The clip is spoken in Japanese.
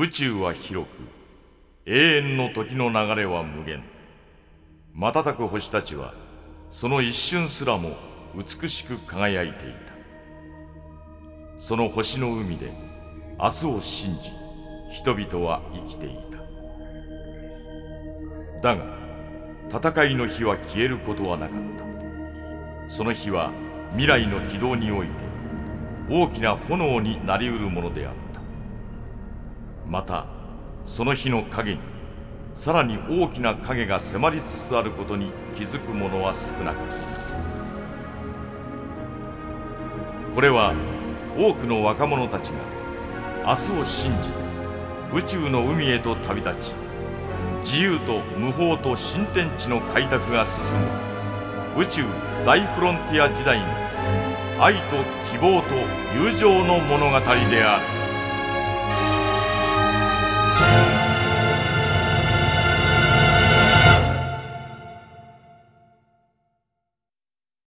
宇宙は広く永遠の時の流れは無限。瞬く星たちはその一瞬すらも美しく輝いていた。その星の海で明日を信じ人々は生きていた。だが戦いの火は消えることはなかった。その火は未来の軌道において大きな炎になりうるものであった。またその火の影にさらに大きな影が迫りつつあることに気づく者は少なかったこれは多くの若者たちが明日を信じて宇宙の海へと旅立ち自由と無法と新天地の開拓が進む宇宙大フロンティア時代の愛と希望と友情の物語である。